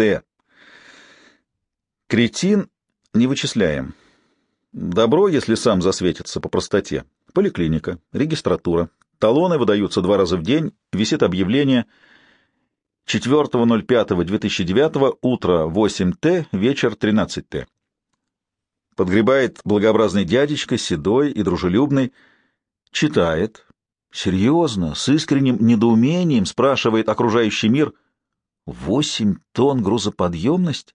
Т. Кретин не вычисляем. Добро, если сам засветится по простоте. Поликлиника, регистратура. Талоны выдаются два раза в день, висит объявление 4.05.2009, утро 8Т, вечер 13Т. Подгребает благообразный дядечка, седой и дружелюбный, читает, серьезно, с искренним недоумением спрашивает окружающий мир. Восемь тонн грузоподъемность?